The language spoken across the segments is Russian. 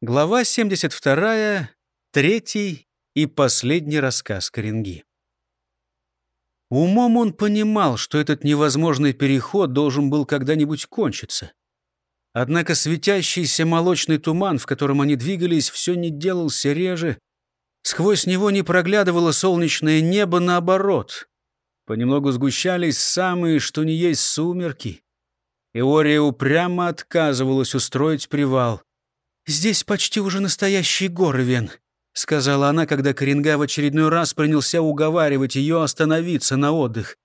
Глава 72, третий и последний рассказ Коренги. Умом он понимал, что этот невозможный переход должен был когда-нибудь кончиться. Однако светящийся молочный туман, в котором они двигались, все не делался реже. Сквозь него не проглядывало солнечное небо, наоборот. Понемногу сгущались самые, что ни есть, сумерки. Иория упрямо отказывалась устроить привал. «Здесь почти уже настоящие горы, Вен», — сказала она, когда Коренга в очередной раз принялся уговаривать ее остановиться на отдых.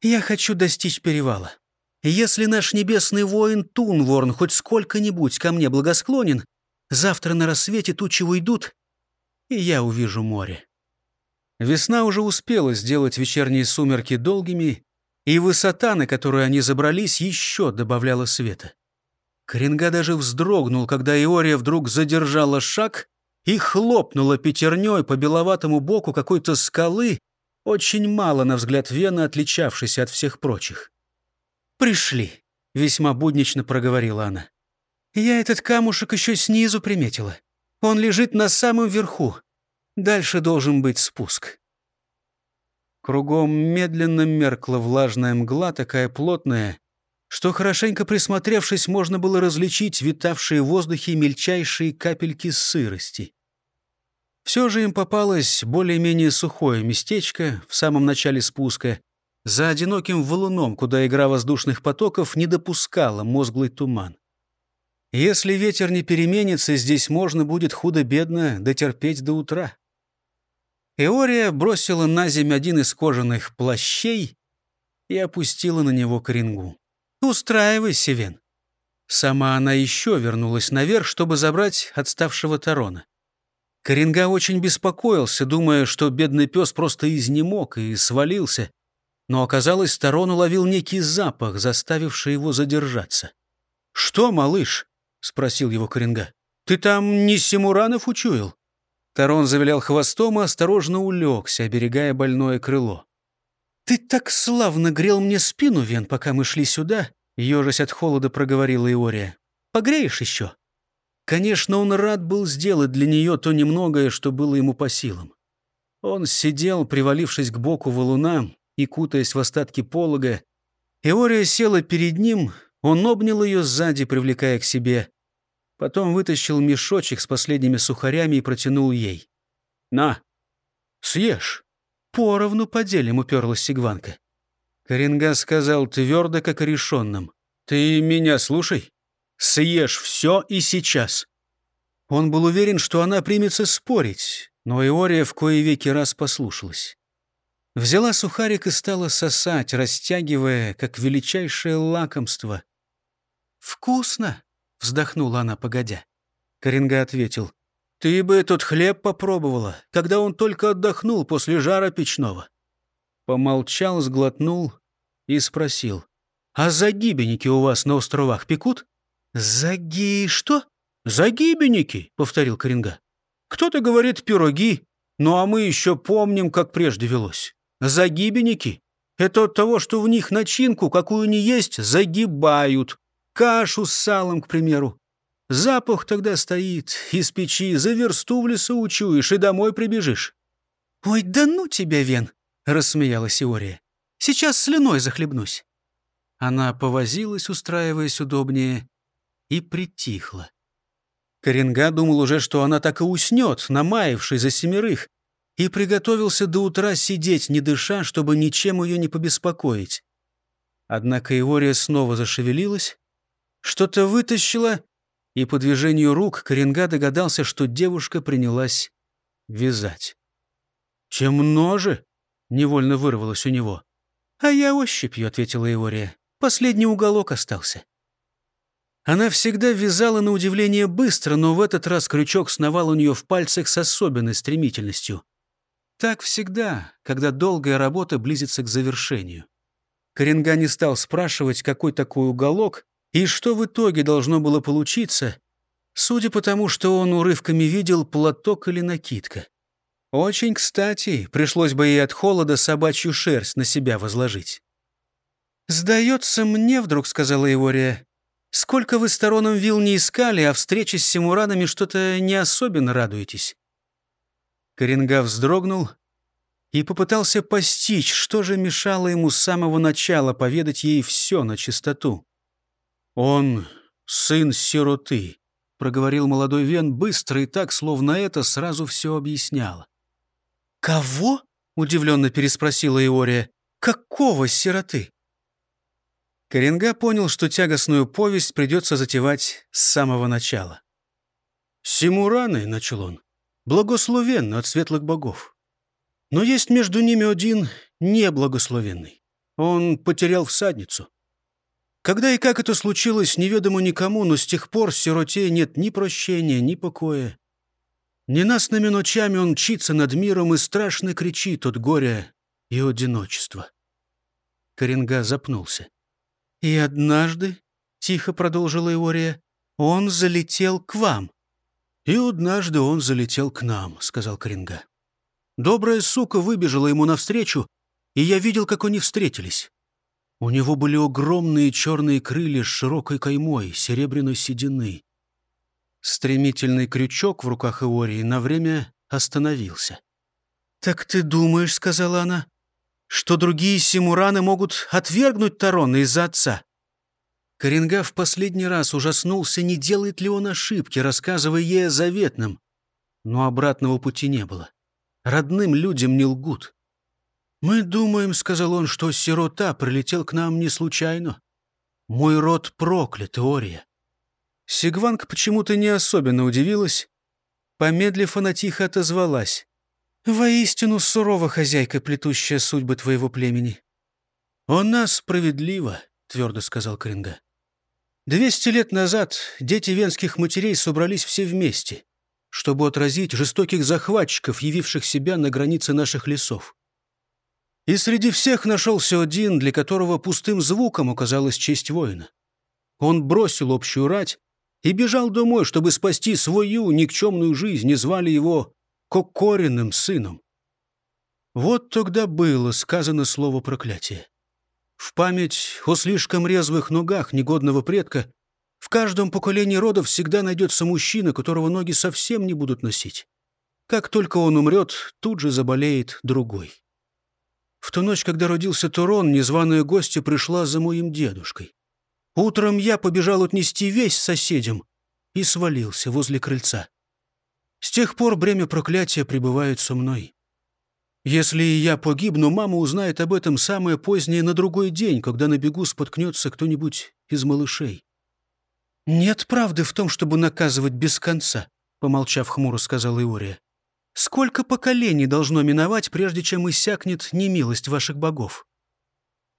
«Я хочу достичь перевала. Если наш небесный воин Тунворн хоть сколько-нибудь ко мне благосклонен, завтра на рассвете тучи уйдут, и я увижу море». Весна уже успела сделать вечерние сумерки долгими, и высота, на которую они забрались, еще добавляла света. Коренга даже вздрогнул, когда Иория вдруг задержала шаг и хлопнула пятерней по беловатому боку какой-то скалы, очень мало, на взгляд Вена, отличавшейся от всех прочих. «Пришли», — весьма буднично проговорила она. «Я этот камушек еще снизу приметила. Он лежит на самом верху. Дальше должен быть спуск». Кругом медленно меркла влажная мгла, такая плотная, что, хорошенько присмотревшись, можно было различить витавшие в воздухе мельчайшие капельки сырости. Все же им попалось более-менее сухое местечко в самом начале спуска, за одиноким валуном, куда игра воздушных потоков не допускала мозглый туман. Если ветер не переменится, здесь можно будет худо-бедно дотерпеть до утра. Эория бросила на земь один из кожаных плащей и опустила на него коренгу. «Устраивайся, Вен». Сама она еще вернулась наверх, чтобы забрать отставшего Тарона. Коренга очень беспокоился, думая, что бедный пес просто изнемог и свалился. Но оказалось, Тарон уловил некий запах, заставивший его задержаться. «Что, малыш?» — спросил его Коренга. «Ты там не Симуранов учуял?» Тарон завилял хвостом и осторожно улегся, оберегая больное крыло. «Ты так славно грел мне спину, Вен, пока мы шли сюда!» Ежась от холода проговорила Иория. «Погреешь еще?» Конечно, он рад был сделать для нее то немногое, что было ему по силам. Он сидел, привалившись к боку валуна и кутаясь в остатки полога. Иория села перед ним, он обнял ее сзади, привлекая к себе. Потом вытащил мешочек с последними сухарями и протянул ей. «На, съешь». «Поровну поделим», — уперлась Сигванка. Коренга сказал твердо, как решенным. «Ты меня слушай. Съешь все и сейчас». Он был уверен, что она примется спорить, но Иория в кое веки раз послушалась. Взяла сухарик и стала сосать, растягивая, как величайшее лакомство. «Вкусно!» — вздохнула она, погодя. Коренга ответил. «Ты бы этот хлеб попробовала, когда он только отдохнул после жара печного». Помолчал, сглотнул и спросил. «А загибенники у вас на островах пекут?» «Заги... что?» «Загибенники», — повторил Коренга. «Кто-то говорит пироги, ну а мы еще помним, как прежде велось. Загибенники — это от того, что в них начинку, какую ни есть, загибают. Кашу с салом, к примеру. Запах тогда стоит из печи, за версту в лесу учуешь и домой прибежишь. «Ой, да ну тебя, Вен!» — рассмеялась Иория. «Сейчас слюной захлебнусь». Она повозилась, устраиваясь удобнее, и притихла. Коренга думал уже, что она так и уснет, намаявшись за семерых, и приготовился до утра сидеть, не дыша, чтобы ничем ее не побеспокоить. Однако Иория снова зашевелилась, что-то вытащила, и по движению рук Коренга догадался, что девушка принялась вязать. «Темно же!» — невольно вырвалось у него. «А я ощупью», — ответила Иория. «Последний уголок остался». Она всегда вязала на удивление быстро, но в этот раз крючок сновал у нее в пальцах с особенной стремительностью. Так всегда, когда долгая работа близится к завершению. Коренга не стал спрашивать, какой такой уголок, и что в итоге должно было получиться, судя по тому, что он урывками видел, платок или накидка. Очень кстати, пришлось бы и от холода собачью шерсть на себя возложить. «Сдается мне, — вдруг сказала Ивория, Сколько вы с Тароном вил не искали, а встрече с Симуранами что-то не особенно радуетесь». Коренга вздрогнул и попытался постичь, что же мешало ему с самого начала поведать ей все на чистоту. «Он сын сироты», — проговорил молодой Вен быстро и так, словно это сразу все объясняло. «Кого?» — удивленно переспросила Иория. «Какого сироты?» Коренга понял, что тягостную повесть придется затевать с самого начала. «Симураны», — начал он, — «благословенны от светлых богов. Но есть между ними один неблагословенный. Он потерял всадницу. Когда и как это случилось, неведомо никому, но с тех пор сироте нет ни прощения, ни покоя. Ненастными ночами он мчится над миром и страшно кричит от горя и одиночества. Коренга запнулся. «И однажды, — тихо продолжила Иория, — он залетел к вам». «И однажды он залетел к нам», — сказал Коренга. «Добрая сука выбежала ему навстречу, и я видел, как они встретились. У него были огромные черные крылья с широкой каймой, серебряной седины. Стремительный крючок в руках Иории на время остановился. «Так ты думаешь, — сказала она, — что другие симураны могут отвергнуть Тарона из-за отца?» Коренга в последний раз ужаснулся, не делает ли он ошибки, рассказывая ей о заветном. Но обратного пути не было. Родным людям не лгут. «Мы думаем, — сказал он, — что сирота прилетел к нам не случайно. Мой род проклят, Ория». Сигванг почему-то не особенно удивилась. Помедлив, она тихо отозвалась. «Воистину сурова хозяйка, плетущая судьбы твоего племени». «Она справедлива», — твердо сказал Кринга. «Двести лет назад дети венских матерей собрались все вместе, чтобы отразить жестоких захватчиков, явивших себя на границе наших лесов. И среди всех нашелся один, для которого пустым звуком оказалась честь воина. Он бросил общую рать и бежал домой, чтобы спасти свою никчемную жизнь, и звали его Кокориным сыном. Вот тогда было сказано слово проклятие. В память о слишком резвых ногах негодного предка в каждом поколении рода всегда найдется мужчина, которого ноги совсем не будут носить. Как только он умрет, тут же заболеет другой. В ту ночь, когда родился Турон, незваная гостья пришла за моим дедушкой. Утром я побежал отнести весь соседям и свалился возле крыльца. С тех пор бремя проклятия пребывает со мной. Если я погибну, мама узнает об этом самое позднее на другой день, когда на бегу споткнется кто-нибудь из малышей. «Нет правды в том, чтобы наказывать без конца», — помолчав хмуро сказала Иория. Сколько поколений должно миновать, прежде чем иссякнет немилость ваших богов?»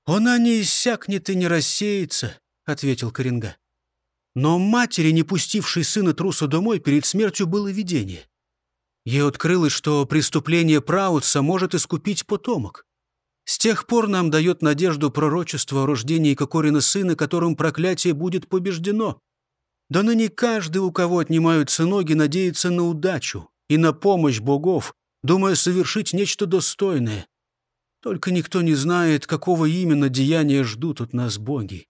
«Она не иссякнет и не рассеется», — ответил Коренга. Но матери, не пустившей сына труса домой, перед смертью было видение. Ей открылось, что преступление Праутса может искупить потомок. С тех пор нам дает надежду пророчество о рождении Кокорина сына, которым проклятие будет побеждено. Да ныне каждый, у кого отнимаются ноги, надеется на удачу, и на помощь богов, думая совершить нечто достойное. Только никто не знает, какого именно деяния ждут от нас боги.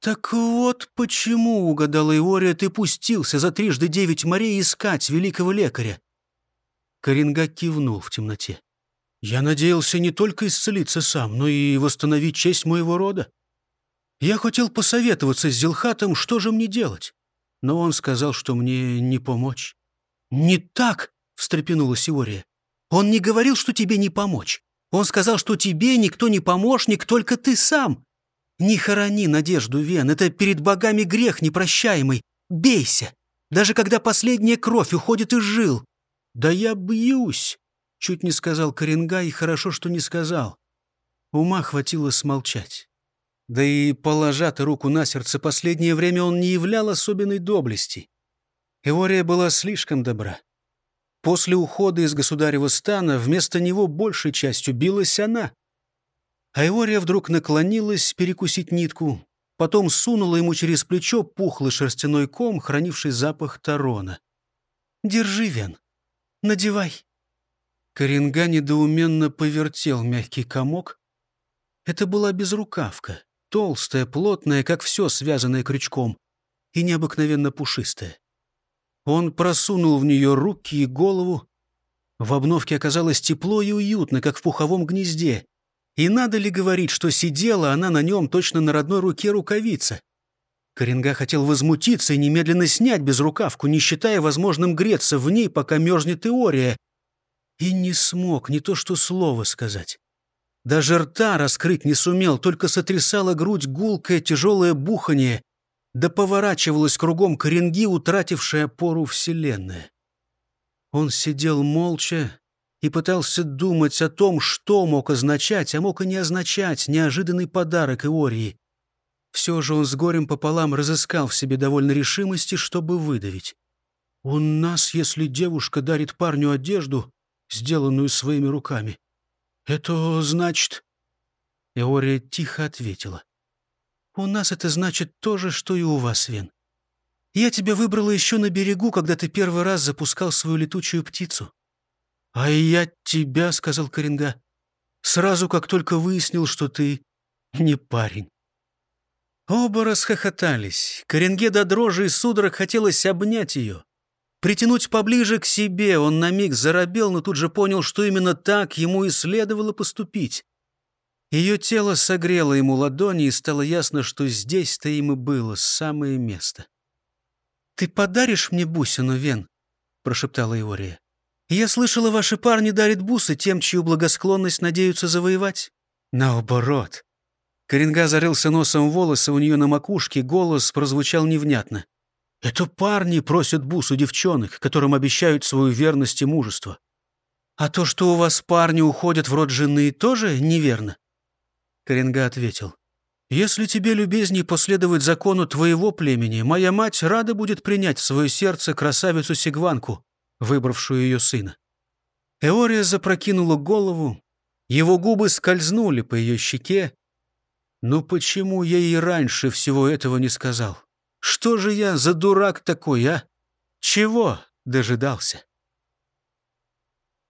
«Так вот почему, — угадала Иория, — ты пустился за трижды девять морей искать великого лекаря?» Коренга кивнул в темноте. «Я надеялся не только исцелиться сам, но и восстановить честь моего рода. Я хотел посоветоваться с Зилхатом, что же мне делать, но он сказал, что мне не помочь. «Не так!» — встрепенулась Иория. «Он не говорил, что тебе не помочь. Он сказал, что тебе никто не помощник, только ты сам. Не хорони надежду, Вен, это перед богами грех непрощаемый. Бейся, даже когда последняя кровь уходит из жил». «Да я бьюсь!» — чуть не сказал Коренга, и хорошо, что не сказал. Ума хватило смолчать. Да и, положа руку на сердце, последнее время он не являл особенной доблести. Эвория была слишком добра. После ухода из государева стана вместо него большей частью билась она. А Эвория вдруг наклонилась перекусить нитку, потом сунула ему через плечо пухлый шерстяной ком, хранивший запах тарона. «Держи, Вен, надевай». Коренга недоуменно повертел мягкий комок. Это была безрукавка, толстая, плотная, как все связанное крючком, и необыкновенно пушистая. Он просунул в нее руки и голову. В обновке оказалось тепло и уютно, как в пуховом гнезде. И надо ли говорить, что сидела она на нем точно на родной руке рукавица? Коренга хотел возмутиться и немедленно снять безрукавку, не считая возможным греться в ней, пока мерзнет теория. И не смог не то что слово сказать. Даже рта раскрыть не сумел, только сотрясала грудь гулкое тяжелое бухание, да поворачивалась кругом коренги, утратившая пору вселенная. Он сидел молча и пытался думать о том, что мог означать, а мог и не означать неожиданный подарок Иории. Все же он с горем пополам разыскал в себе довольно решимости, чтобы выдавить. «У нас, если девушка дарит парню одежду, сделанную своими руками, это значит...» Иория тихо ответила. «У нас это значит то же, что и у вас, Вен. Я тебя выбрала еще на берегу, когда ты первый раз запускал свою летучую птицу». «А я тебя», — сказал Коренга, — «сразу, как только выяснил, что ты не парень». Оба расхохотались. Коренге до дрожи и судорог хотелось обнять ее. Притянуть поближе к себе он на миг заробел, но тут же понял, что именно так ему и следовало поступить. Ее тело согрело ему ладони, и стало ясно, что здесь-то им и было самое место. «Ты подаришь мне бусину, Вен?» — прошептала Иория. «Я слышала, ваши парни дарят бусы тем, чью благосклонность надеются завоевать». «Наоборот. Коренга зарылся носом волосы у нее на макушке, голос прозвучал невнятно. «Это парни просят бус у девчонок, которым обещают свою верность и мужество. А то, что у вас парни уходят в род жены, тоже неверно?» Коренга ответил. «Если тебе любезней последовать закону твоего племени, моя мать рада будет принять в свое сердце красавицу Сигванку, выбравшую ее сына». Эория запрокинула голову, его губы скользнули по ее щеке, ну почему я ей раньше всего этого не сказал? Что же я за дурак такой, а? Чего дожидался?